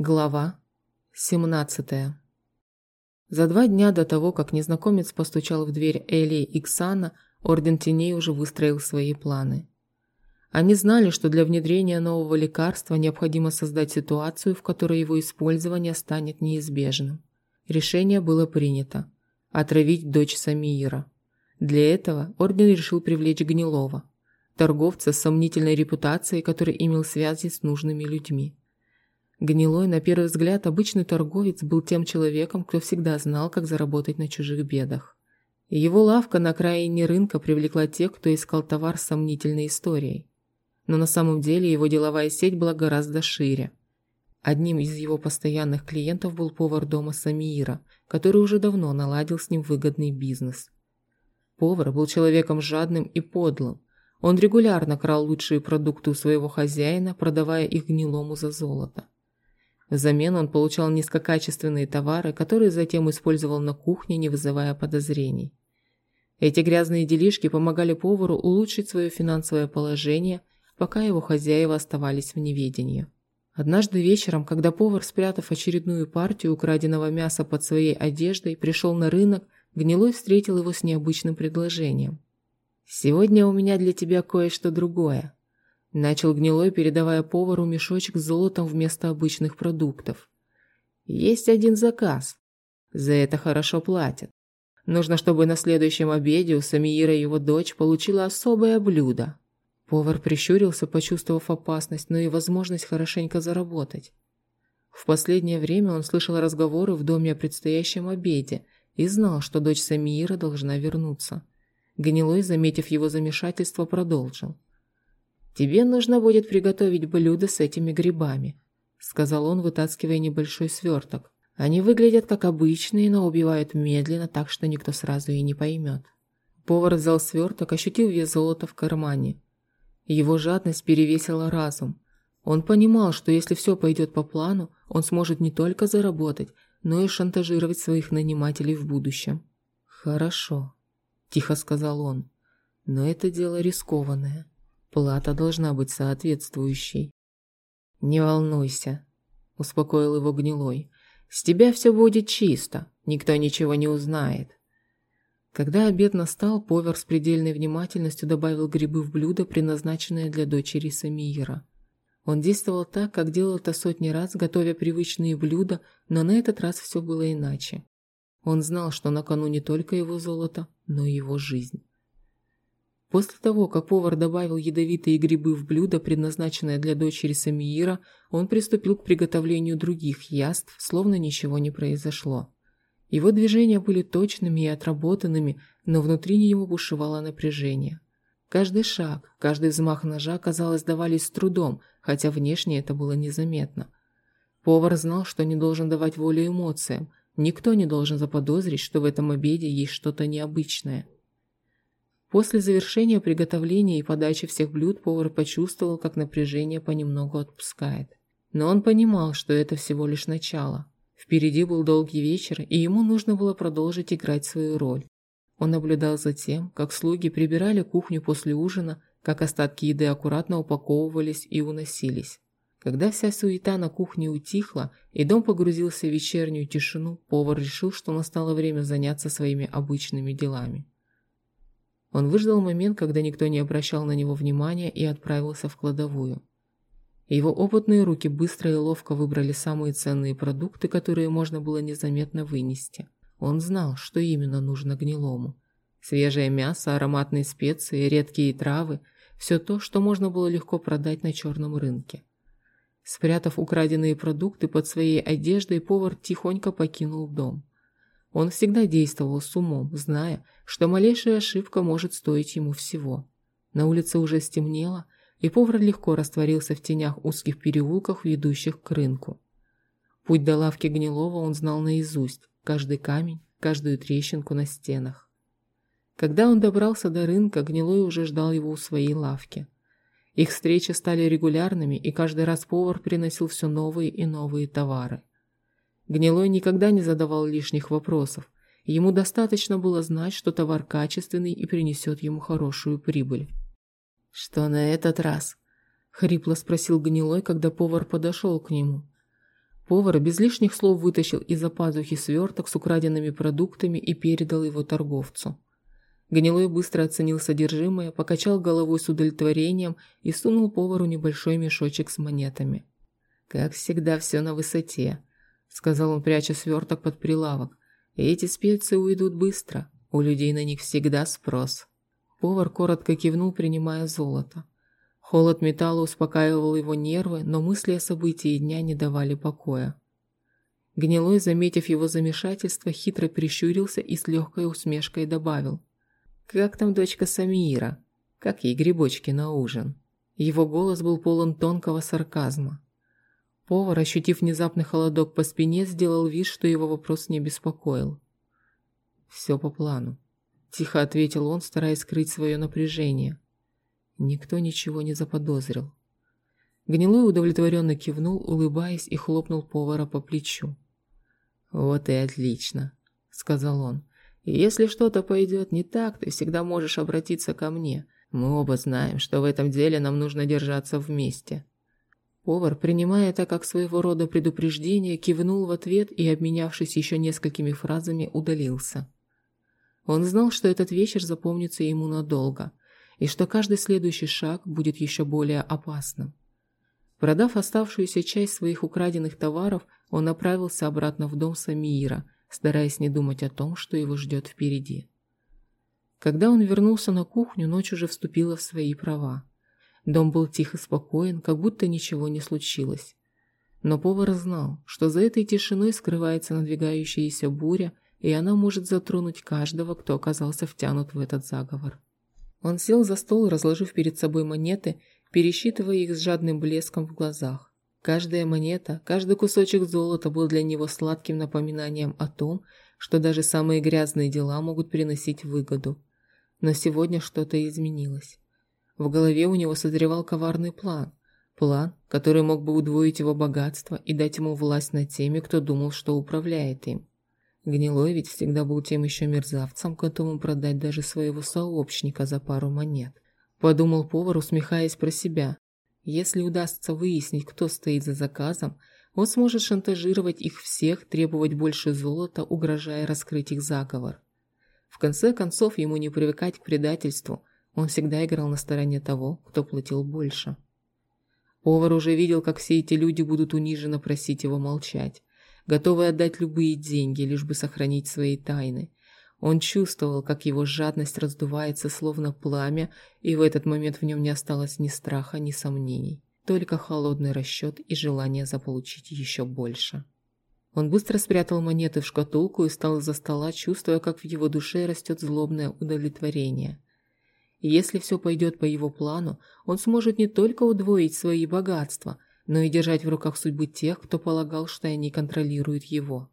Глава 17 За два дня до того, как незнакомец постучал в дверь Элии и Ксана, Орден Теней уже выстроил свои планы. Они знали, что для внедрения нового лекарства необходимо создать ситуацию, в которой его использование станет неизбежным. Решение было принято – отравить дочь Самиира. Для этого Орден решил привлечь Гнилова, торговца с сомнительной репутацией, который имел связи с нужными людьми. Гнилой, на первый взгляд, обычный торговец был тем человеком, кто всегда знал, как заработать на чужих бедах. Его лавка на окраине рынка привлекла тех, кто искал товар с сомнительной историей. Но на самом деле его деловая сеть была гораздо шире. Одним из его постоянных клиентов был повар дома Самиира, который уже давно наладил с ним выгодный бизнес. Повар был человеком жадным и подлым. Он регулярно крал лучшие продукты у своего хозяина, продавая их гнилому за золото. Взамен он получал низкокачественные товары, которые затем использовал на кухне, не вызывая подозрений. Эти грязные делишки помогали повару улучшить свое финансовое положение, пока его хозяева оставались в неведении. Однажды вечером, когда повар, спрятав очередную партию украденного мяса под своей одеждой, пришел на рынок, Гнилой встретил его с необычным предложением. «Сегодня у меня для тебя кое-что другое», Начал гнилой, передавая повару мешочек с золотом вместо обычных продуктов. Есть один заказ. За это хорошо платят. Нужно, чтобы на следующем обеде у Самиира его дочь получила особое блюдо. Повар прищурился, почувствовав опасность, но и возможность хорошенько заработать. В последнее время он слышал разговоры в доме о предстоящем обеде и знал, что дочь Самиира должна вернуться. Гнилой, заметив его замешательство, продолжил. «Тебе нужно будет приготовить блюдо с этими грибами», сказал он, вытаскивая небольшой сверток. «Они выглядят как обычные, но убивают медленно, так что никто сразу и не поймет». Повар взял сверток, ощутил вес золота в кармане. Его жадность перевесила разум. Он понимал, что если все пойдет по плану, он сможет не только заработать, но и шантажировать своих нанимателей в будущем. «Хорошо», – тихо сказал он, – «но это дело рискованное». Плата должна быть соответствующей. «Не волнуйся», – успокоил его гнилой. «С тебя все будет чисто, никто ничего не узнает». Когда обед настал, повар с предельной внимательностью добавил грибы в блюдо, предназначенное для дочери Самиира. Он действовал так, как делал это сотни раз, готовя привычные блюда, но на этот раз все было иначе. Он знал, что на кону не только его золото, но и его жизнь. После того, как повар добавил ядовитые грибы в блюдо, предназначенное для дочери Самиира, он приступил к приготовлению других яств, словно ничего не произошло. Его движения были точными и отработанными, но внутри него бушевало напряжение. Каждый шаг, каждый взмах ножа, казалось, давались с трудом, хотя внешне это было незаметно. Повар знал, что не должен давать волю эмоциям, никто не должен заподозрить, что в этом обеде есть что-то необычное – После завершения приготовления и подачи всех блюд повар почувствовал, как напряжение понемногу отпускает. Но он понимал, что это всего лишь начало. Впереди был долгий вечер, и ему нужно было продолжить играть свою роль. Он наблюдал за тем, как слуги прибирали кухню после ужина, как остатки еды аккуратно упаковывались и уносились. Когда вся суета на кухне утихла и дом погрузился в вечернюю тишину, повар решил, что настало время заняться своими обычными делами. Он выждал момент, когда никто не обращал на него внимания и отправился в кладовую. Его опытные руки быстро и ловко выбрали самые ценные продукты, которые можно было незаметно вынести. Он знал, что именно нужно гнилому. Свежее мясо, ароматные специи, редкие травы – все то, что можно было легко продать на черном рынке. Спрятав украденные продукты под своей одеждой, повар тихонько покинул дом. Он всегда действовал с умом, зная, что малейшая ошибка может стоить ему всего. На улице уже стемнело, и повар легко растворился в тенях узких переулков, ведущих к рынку. Путь до лавки Гнилова он знал наизусть, каждый камень, каждую трещинку на стенах. Когда он добрался до рынка, Гнилой уже ждал его у своей лавки. Их встречи стали регулярными, и каждый раз повар приносил все новые и новые товары. Гнилой никогда не задавал лишних вопросов. Ему достаточно было знать, что товар качественный и принесет ему хорошую прибыль. «Что на этот раз?» – хрипло спросил Гнилой, когда повар подошел к нему. Повар без лишних слов вытащил из-за пазухи сверток с украденными продуктами и передал его торговцу. Гнилой быстро оценил содержимое, покачал головой с удовлетворением и сунул повару небольшой мешочек с монетами. «Как всегда, все на высоте», — сказал он, пряча сверток под прилавок. «Эти специи уйдут быстро. У людей на них всегда спрос». Повар коротко кивнул, принимая золото. Холод металла успокаивал его нервы, но мысли о событии дня не давали покоя. Гнилой, заметив его замешательство, хитро прищурился и с легкой усмешкой добавил. «Как там дочка Самиира? Как ей грибочки на ужин?» Его голос был полон тонкого сарказма. Повар, ощутив внезапный холодок по спине, сделал вид, что его вопрос не беспокоил. «Все по плану», – тихо ответил он, стараясь скрыть свое напряжение. Никто ничего не заподозрил. Гнилой удовлетворенно кивнул, улыбаясь, и хлопнул повара по плечу. «Вот и отлично», – сказал он. «И если что-то пойдет не так, ты всегда можешь обратиться ко мне. Мы оба знаем, что в этом деле нам нужно держаться вместе». Повар, принимая это как своего рода предупреждение, кивнул в ответ и, обменявшись еще несколькими фразами, удалился. Он знал, что этот вечер запомнится ему надолго, и что каждый следующий шаг будет еще более опасным. Продав оставшуюся часть своих украденных товаров, он направился обратно в дом Самиира, стараясь не думать о том, что его ждет впереди. Когда он вернулся на кухню, ночь уже вступила в свои права. Дом был тих и спокоен, как будто ничего не случилось. Но повар знал, что за этой тишиной скрывается надвигающаяся буря, и она может затронуть каждого, кто оказался втянут в этот заговор. Он сел за стол, разложив перед собой монеты, пересчитывая их с жадным блеском в глазах. Каждая монета, каждый кусочек золота был для него сладким напоминанием о том, что даже самые грязные дела могут приносить выгоду. Но сегодня что-то изменилось. В голове у него созревал коварный план. План, который мог бы удвоить его богатство и дать ему власть над теми, кто думал, что управляет им. Гнилой ведь всегда был тем еще мерзавцем, готовым продать даже своего сообщника за пару монет. Подумал повар, усмехаясь про себя. Если удастся выяснить, кто стоит за заказом, он сможет шантажировать их всех, требовать больше золота, угрожая раскрыть их заговор. В конце концов, ему не привыкать к предательству, он всегда играл на стороне того, кто платил больше. Повар уже видел, как все эти люди будут униженно просить его молчать, готовы отдать любые деньги, лишь бы сохранить свои тайны. Он чувствовал, как его жадность раздувается, словно пламя, и в этот момент в нем не осталось ни страха, ни сомнений, только холодный расчет и желание заполучить еще больше. Он быстро спрятал монеты в шкатулку и встал из-за стола, чувствуя, как в его душе растет злобное удовлетворение. Если все пойдет по его плану, он сможет не только удвоить свои богатства, но и держать в руках судьбы тех, кто полагал, что они контролируют его.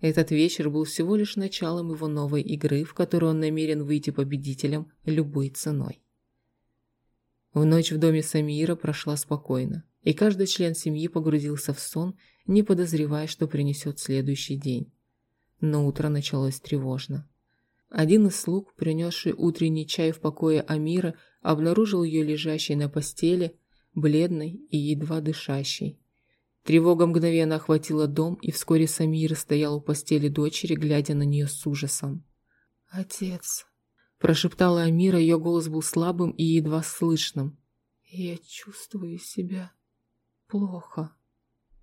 Этот вечер был всего лишь началом его новой игры, в которой он намерен выйти победителем любой ценой. В ночь в доме Самира прошла спокойно, и каждый член семьи погрузился в сон, не подозревая, что принесет следующий день. Но утро началось тревожно. Один из слуг, принесший утренний чай в покое Амира, обнаружил ее лежащей на постели, бледной и едва дышащей. Тревога мгновенно охватила дом, и вскоре Самир стоял у постели дочери, глядя на нее с ужасом. «Отец», – прошептала Амира, ее голос был слабым и едва слышным. «Я чувствую себя плохо».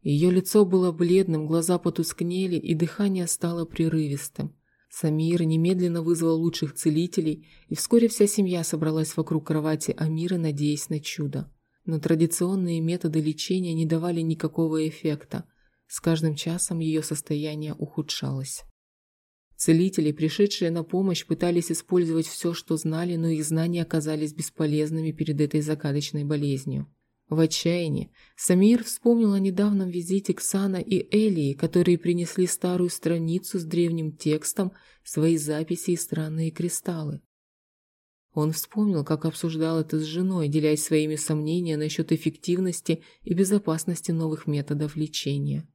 Ее лицо было бледным, глаза потускнели, и дыхание стало прерывистым. Самир немедленно вызвал лучших целителей, и вскоре вся семья собралась вокруг кровати Амира, надеясь на чудо. Но традиционные методы лечения не давали никакого эффекта. С каждым часом ее состояние ухудшалось. Целители, пришедшие на помощь, пытались использовать все, что знали, но их знания оказались бесполезными перед этой загадочной болезнью. В отчаянии Самир вспомнил о недавнем визите Ксана и Элии, которые принесли старую страницу с древним текстом, свои записи и странные кристаллы. Он вспомнил, как обсуждал это с женой, делясь своими сомнениями насчет эффективности и безопасности новых методов лечения.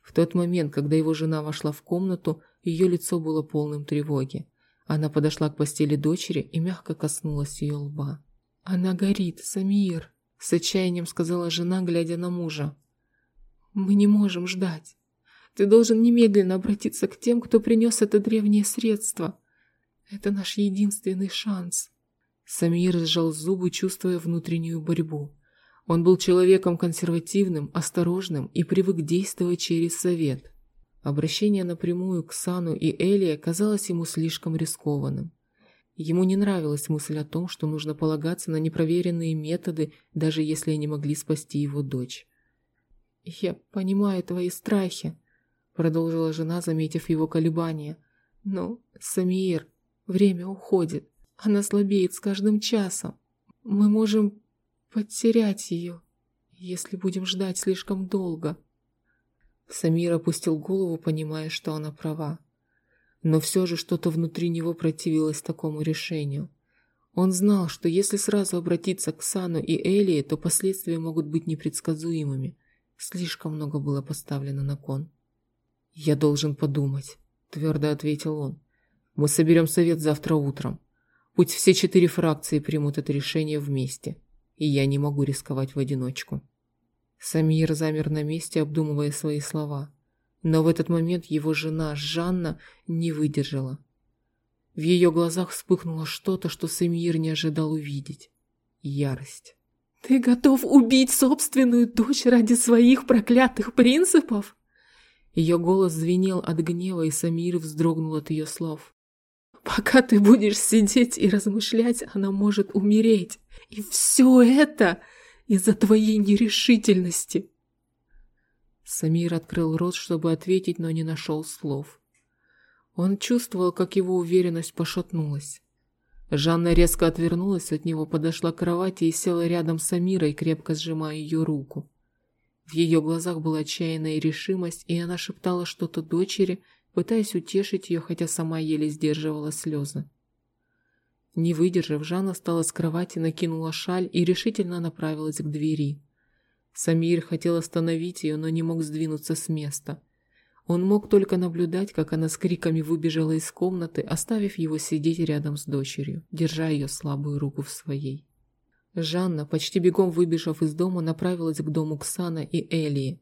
В тот момент, когда его жена вошла в комнату, ее лицо было полным тревоги. Она подошла к постели дочери и мягко коснулась ее лба. «Она горит, Самир!» С отчаянием сказала жена, глядя на мужа. Мы не можем ждать. Ты должен немедленно обратиться к тем, кто принес это древнее средство. Это наш единственный шанс. Самир сжал зубы, чувствуя внутреннюю борьбу. Он был человеком консервативным, осторожным и привык действовать через совет. Обращение напрямую к Сану и Элии казалось ему слишком рискованным. Ему не нравилась мысль о том, что нужно полагаться на непроверенные методы, даже если они могли спасти его дочь. «Я понимаю твои страхи», — продолжила жена, заметив его колебания. «Но, Самиир, время уходит. Она слабеет с каждым часом. Мы можем потерять ее, если будем ждать слишком долго». Самир опустил голову, понимая, что она права. Но все же что-то внутри него противилось такому решению. Он знал, что если сразу обратиться к Сану и Элии, то последствия могут быть непредсказуемыми. Слишком много было поставлено на кон. «Я должен подумать», – твердо ответил он. «Мы соберем совет завтра утром. Пусть все четыре фракции примут это решение вместе, и я не могу рисковать в одиночку». Самир замер на месте, обдумывая свои слова. Но в этот момент его жена Жанна не выдержала. В ее глазах вспыхнуло что-то, что Самир не ожидал увидеть. Ярость. «Ты готов убить собственную дочь ради своих проклятых принципов?» Ее голос звенел от гнева, и Самир вздрогнул от ее слов. «Пока ты будешь сидеть и размышлять, она может умереть. И все это из-за твоей нерешительности!» Самир открыл рот, чтобы ответить, но не нашел слов. Он чувствовал, как его уверенность пошатнулась. Жанна резко отвернулась от него, подошла к кровати и села рядом с Самирой, крепко сжимая ее руку. В ее глазах была отчаянная решимость, и она шептала что-то дочери, пытаясь утешить ее, хотя сама еле сдерживала слезы. Не выдержав, Жанна встала с кровати, накинула шаль и решительно направилась к двери. Самир хотел остановить ее, но не мог сдвинуться с места. Он мог только наблюдать, как она с криками выбежала из комнаты, оставив его сидеть рядом с дочерью, держа ее слабую руку в своей. Жанна, почти бегом выбежав из дома, направилась к дому Ксана и Элии.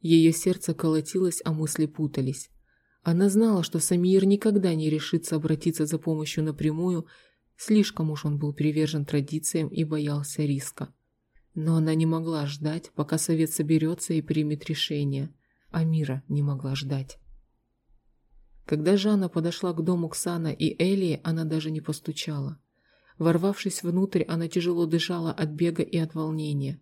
Ее сердце колотилось, а мысли путались. Она знала, что Самир никогда не решится обратиться за помощью напрямую, слишком уж он был привержен традициям и боялся риска. Но она не могла ждать, пока совет соберется и примет решение. А Мира не могла ждать. Когда Жанна подошла к дому Ксана и Элии, она даже не постучала. Ворвавшись внутрь, она тяжело дышала от бега и от волнения.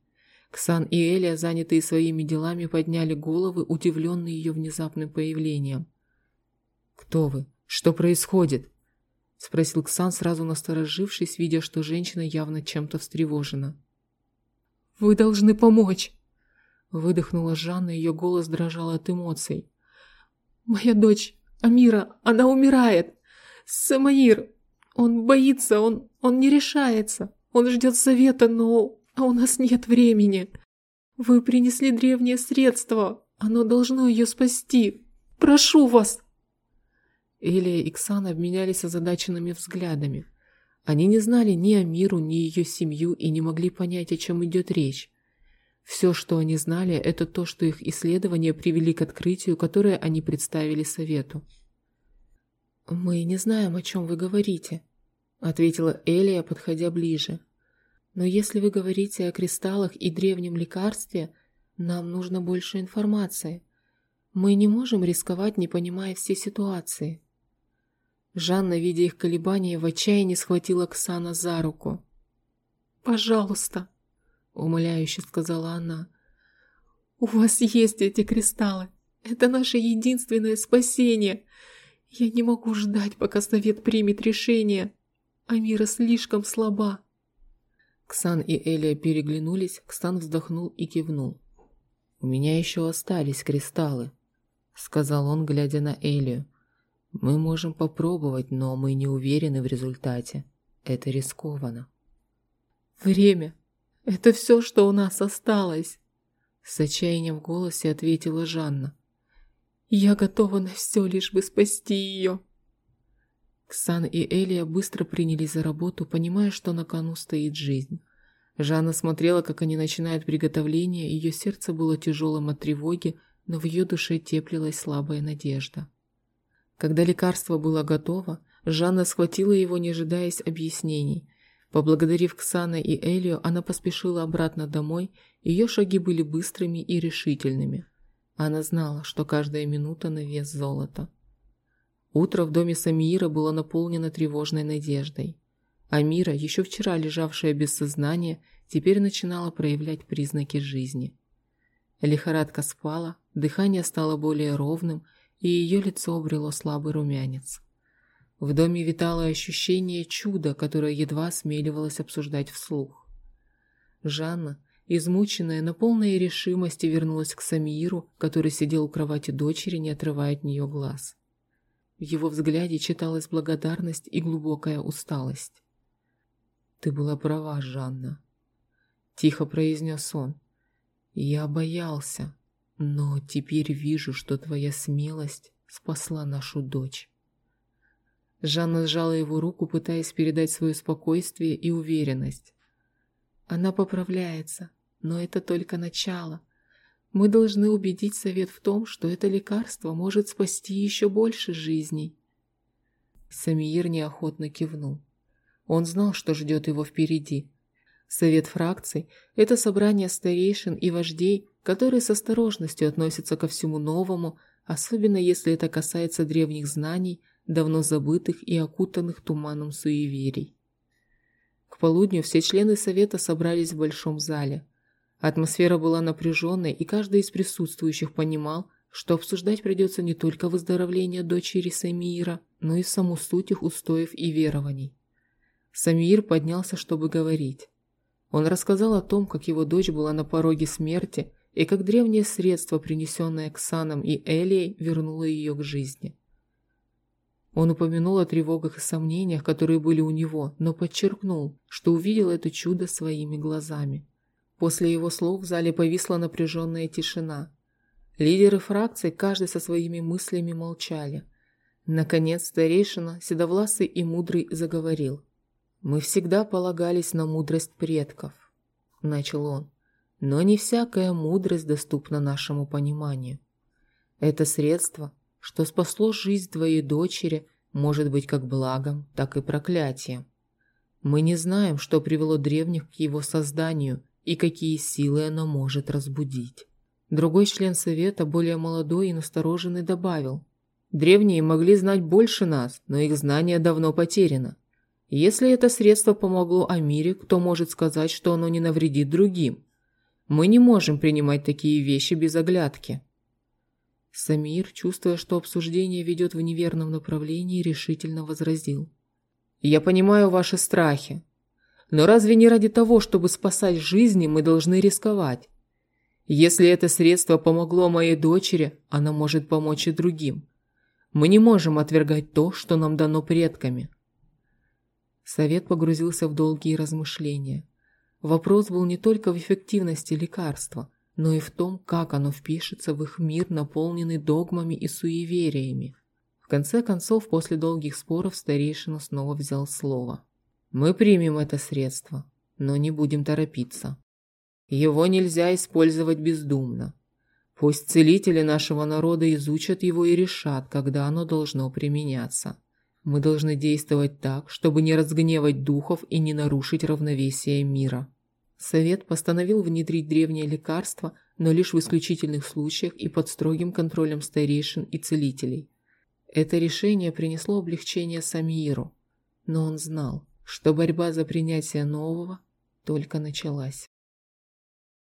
Ксан и Элия, занятые своими делами, подняли головы, удивленные ее внезапным появлением. «Кто вы? Что происходит?» – спросил Ксан, сразу насторожившись, видя, что женщина явно чем-то встревожена. Вы должны помочь!» Выдохнула Жанна, ее голос дрожал от эмоций. «Моя дочь, Амира, она умирает! Самаир, он боится, он, он не решается, он ждет совета, но а у нас нет времени. Вы принесли древнее средство, оно должно ее спасти. Прошу вас!» Элия и Ксан обменялись озадаченными взглядами. Они не знали ни о миру, ни ее семью и не могли понять, о чем идет речь. Все, что они знали, это то, что их исследования привели к открытию, которое они представили совету. «Мы не знаем, о чем вы говорите», — ответила Элия, подходя ближе. «Но если вы говорите о кристаллах и древнем лекарстве, нам нужно больше информации. Мы не можем рисковать, не понимая все ситуации». Жанна, видя их колебания, в отчаянии схватила Ксана за руку. «Пожалуйста», — умоляюще сказала она, — «у вас есть эти кристаллы. Это наше единственное спасение. Я не могу ждать, пока совет примет решение. Амира слишком слаба». Ксан и Элия переглянулись, Ксан вздохнул и кивнул. «У меня еще остались кристаллы», — сказал он, глядя на Элию. Мы можем попробовать, но мы не уверены в результате. Это рискованно. Время. Это все, что у нас осталось. С отчаянием в голосе ответила Жанна. Я готова на все, лишь бы спасти ее. Ксан и Элия быстро принялись за работу, понимая, что на кону стоит жизнь. Жанна смотрела, как они начинают приготовление, ее сердце было тяжелым от тревоги, но в ее душе теплилась слабая надежда. Когда лекарство было готово, Жанна схватила его, не ожидаясь объяснений. Поблагодарив Ксана и Элию, она поспешила обратно домой, ее шаги были быстрыми и решительными. Она знала, что каждая минута на вес золота. Утро в доме Самиира было наполнено тревожной надеждой. Амира, еще вчера лежавшая без сознания, теперь начинала проявлять признаки жизни. Лихорадка спала, дыхание стало более ровным, и ее лицо обрело слабый румянец. В доме витало ощущение чуда, которое едва смеливалось обсуждать вслух. Жанна, измученная, но полная решимости, вернулась к Самииру, который сидел у кровати дочери, не отрывая от нее глаз. В его взгляде читалась благодарность и глубокая усталость. «Ты была права, Жанна», — тихо произнес он. «Я боялся, но теперь вижу, что твоя смелость спасла нашу дочь». Жанна сжала его руку, пытаясь передать свое спокойствие и уверенность. Она поправляется, но это только начало. Мы должны убедить совет в том, что это лекарство может спасти еще больше жизней. Самиир неохотно кивнул. Он знал, что ждет его впереди. Совет фракций – это собрание старейшин и вождей, которые с осторожностью относятся ко всему новому, особенно если это касается древних знаний – давно забытых и окутанных туманом суеверий. К полудню все члены совета собрались в большом зале. Атмосфера была напряженной, и каждый из присутствующих понимал, что обсуждать придется не только выздоровление дочери Самиира, но и саму суть их устоев и верований. Самиир поднялся, чтобы говорить. Он рассказал о том, как его дочь была на пороге смерти и как древнее средство, принесенное Ксаном и Элией, вернуло ее к жизни. Он упомянул о тревогах и сомнениях, которые были у него, но подчеркнул, что увидел это чудо своими глазами. После его слов в зале повисла напряженная тишина. Лидеры фракций, каждый со своими мыслями, молчали. Наконец старейшина, седовласый и мудрый, заговорил. «Мы всегда полагались на мудрость предков», – начал он. «Но не всякая мудрость доступна нашему пониманию. Это средство – что спасло жизнь твоей дочери, может быть как благом, так и проклятием. Мы не знаем, что привело древних к его созданию и какие силы оно может разбудить. Другой член совета, более молодой и настороженный, добавил. Древние могли знать больше нас, но их знание давно потеряно. Если это средство помогло Амире, кто может сказать, что оно не навредит другим? Мы не можем принимать такие вещи без оглядки. Самир, чувствуя, что обсуждение ведет в неверном направлении, решительно возразил. «Я понимаю ваши страхи. Но разве не ради того, чтобы спасать жизни, мы должны рисковать? Если это средство помогло моей дочери, оно может помочь и другим. Мы не можем отвергать то, что нам дано предками». Совет погрузился в долгие размышления. Вопрос был не только в эффективности лекарства – но и в том, как оно впишется в их мир, наполненный догмами и суевериями. В конце концов, после долгих споров, старейшина снова взял слово. «Мы примем это средство, но не будем торопиться. Его нельзя использовать бездумно. Пусть целители нашего народа изучат его и решат, когда оно должно применяться. Мы должны действовать так, чтобы не разгневать духов и не нарушить равновесие мира». Совет постановил внедрить древнее лекарство, но лишь в исключительных случаях и под строгим контролем старейшин и целителей. Это решение принесло облегчение Самииру, но он знал, что борьба за принятие нового только началась.